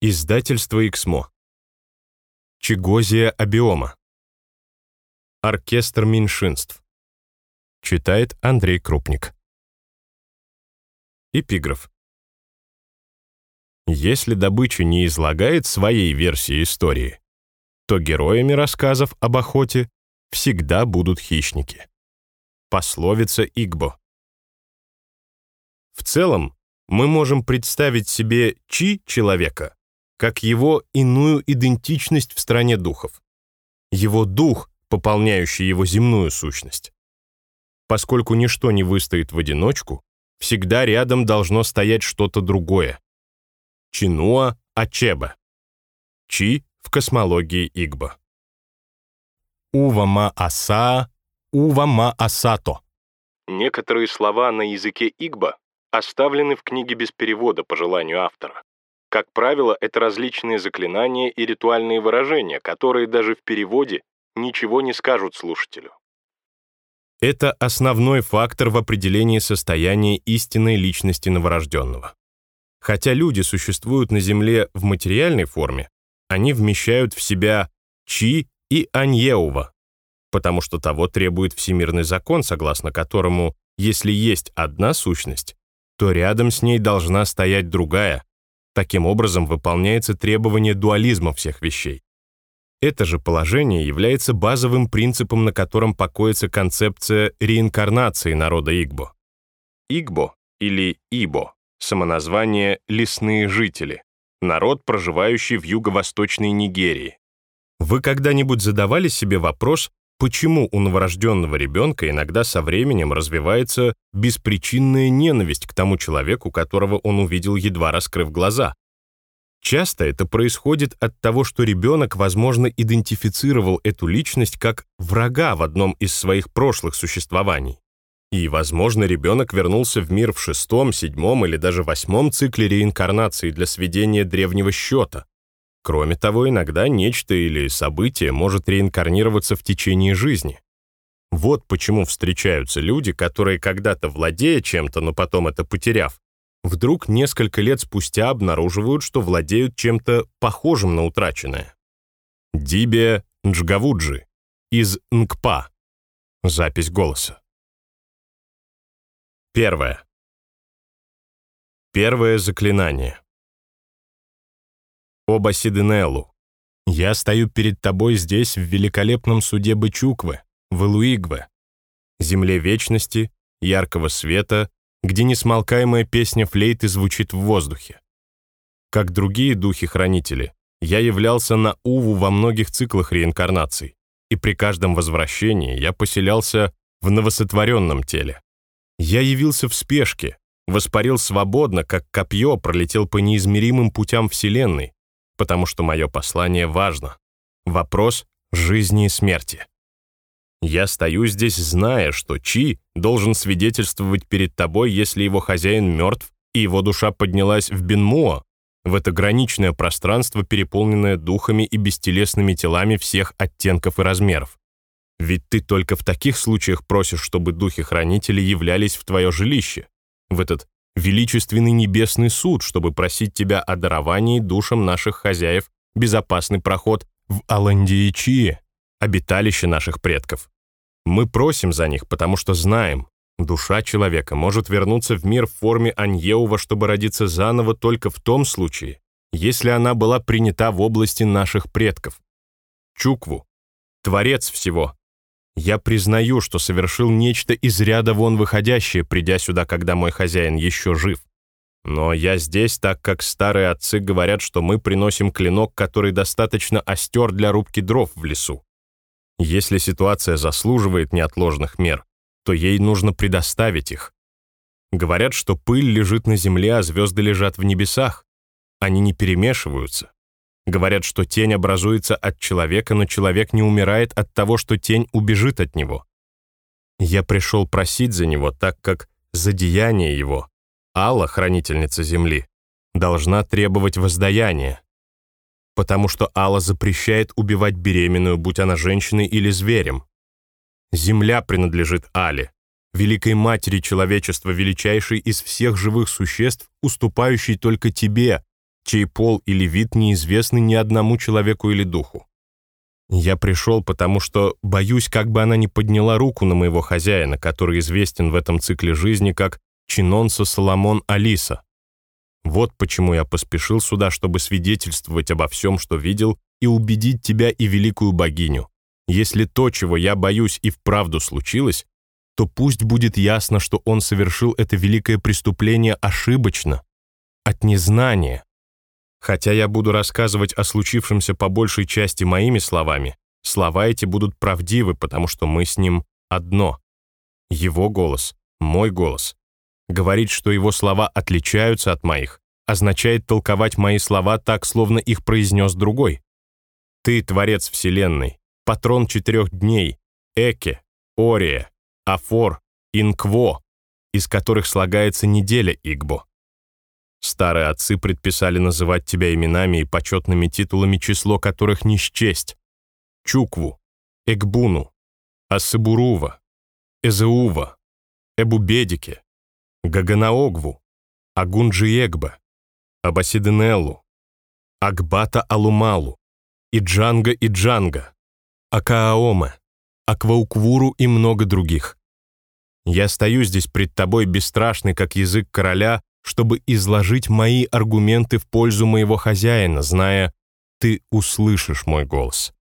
Издательство «Иксмо». Чегозия Абиома. Оркестр меньшинств. Читает Андрей Крупник. Эпиграф. Если добыча не излагает своей версии истории, то героями рассказов об охоте всегда будут хищники. Пословица Игбо. В целом, мы можем представить себе чи человека как его иную идентичность в стране духов. Его дух, пополняющий его земную сущность. Поскольку ничто не выстоит в одиночку, всегда рядом должно стоять что-то другое. Чинуа Ачеба. Чи в космологии Игба. Увама аса, увама асато. Некоторые слова на языке Игба оставлены в книге без перевода по желанию автора. Как правило, это различные заклинания и ритуальные выражения, которые даже в переводе ничего не скажут слушателю. Это основной фактор в определении состояния истинной личности новорожденного. Хотя люди существуют на Земле в материальной форме, они вмещают в себя Чи и Аньеува, потому что того требует всемирный закон, согласно которому, если есть одна сущность, то рядом с ней должна стоять другая, Таким образом выполняется требование дуализма всех вещей. Это же положение является базовым принципом, на котором покоится концепция реинкарнации народа Игбо. Игбо или Ибо — самоназвание «лесные жители», народ, проживающий в юго-восточной Нигерии. Вы когда-нибудь задавали себе вопрос, почему у новорожденного ребенка иногда со временем развивается беспричинная ненависть к тому человеку, которого он увидел, едва раскрыв глаза. Часто это происходит от того, что ребенок, возможно, идентифицировал эту личность как врага в одном из своих прошлых существований. И, возможно, ребенок вернулся в мир в шестом, седьмом или даже восьмом цикле реинкарнации для сведения древнего счета, Кроме того, иногда нечто или событие может реинкарнироваться в течение жизни. Вот почему встречаются люди, которые когда-то владея чем-то, но потом это потеряв, вдруг несколько лет спустя обнаруживают, что владеют чем-то похожим на утраченное. Дибе Нджгавуджи из Нгпа. Запись голоса. Первое. Первое заклинание. Оба Сиденеллу. Я стою перед тобой здесь, в великолепном суде Бычуквы, в Элуигве, земле вечности, яркого света, где несмолкаемая песня флейты звучит в воздухе. Как другие духи-хранители, я являлся на Уву во многих циклах реинкарнаций, и при каждом возвращении я поселялся в новосотворенном теле. Я явился в спешке, воспарил свободно, как копье пролетел по неизмеримым путям Вселенной, потому что мое послание важно. Вопрос жизни и смерти. Я стою здесь, зная, что Чи должен свидетельствовать перед тобой, если его хозяин мертв, и его душа поднялась в Бенмуа, в это граничное пространство, переполненное духами и бестелесными телами всех оттенков и размеров. Ведь ты только в таких случаях просишь, чтобы духи-хранители являлись в твое жилище, в этот величественный небесный суд, чтобы просить тебя о даровании душам наших хозяев безопасный проход в Аландиичие, обиталище наших предков. Мы просим за них, потому что знаем, душа человека может вернуться в мир в форме Аньеува, чтобы родиться заново только в том случае, если она была принята в области наших предков. Чукву, творец всего, я признаю, что совершил нечто из ряда вон выходящее, придя сюда, когда мой хозяин еще жив. Но я здесь, так как старые отцы говорят, что мы приносим клинок, который достаточно остер для рубки дров в лесу. Если ситуация заслуживает неотложных мер, то ей нужно предоставить их. Говорят, что пыль лежит на земле, а звезды лежат в небесах. Они не перемешиваются. Говорят, что тень образуется от человека, но человек не умирает от того, что тень убежит от него. Я пришел просить за него, так как за деяние его, Алла, хранительница земли, должна требовать воздаяния, потому что Алла запрещает убивать беременную, будь она женщиной или зверем. Земля принадлежит Але, великой матери человечества, величайшей из всех живых существ, уступающей только тебе, чей пол или вид неизвестны ни одному человеку или духу. Я пришел, потому что боюсь, как бы она не подняла руку на моего хозяина, который известен в этом цикле жизни как Чинонса Соломон Алиса. Вот почему я поспешил сюда, чтобы свидетельствовать обо всем, что видел, и убедить тебя и великую богиню. Если то, чего я боюсь, и вправду случилось, то пусть будет ясно, что он совершил это великое преступление ошибочно, от незнания. Хотя я буду рассказывать о случившемся по большей части моими словами, слова эти будут правдивы, потому что мы с ним одно. Его голос, мой голос. Говорить, что его слова отличаются от моих, означает толковать мои слова так, словно их произнес другой. Ты — Творец Вселенной, патрон четырех дней, Эке, Ория, Афор, Инкво, из которых слагается неделя Игбо. Старые отцы предписали называть тебя именами и почетными титулами, число которых не счесть. Чукву, Экбуну, Асыбурува, Эзеува, Эбубедике, Гаганаогву, Агунджиегба, Абасиденеллу, Акбата Алумалу, Иджанга Иджанга, Акааома, Аквауквуру и много других. Я стою здесь пред тобой бесстрашный, как язык короля, чтобы изложить мои аргументы в пользу моего хозяина, зная, ты услышишь мой голос.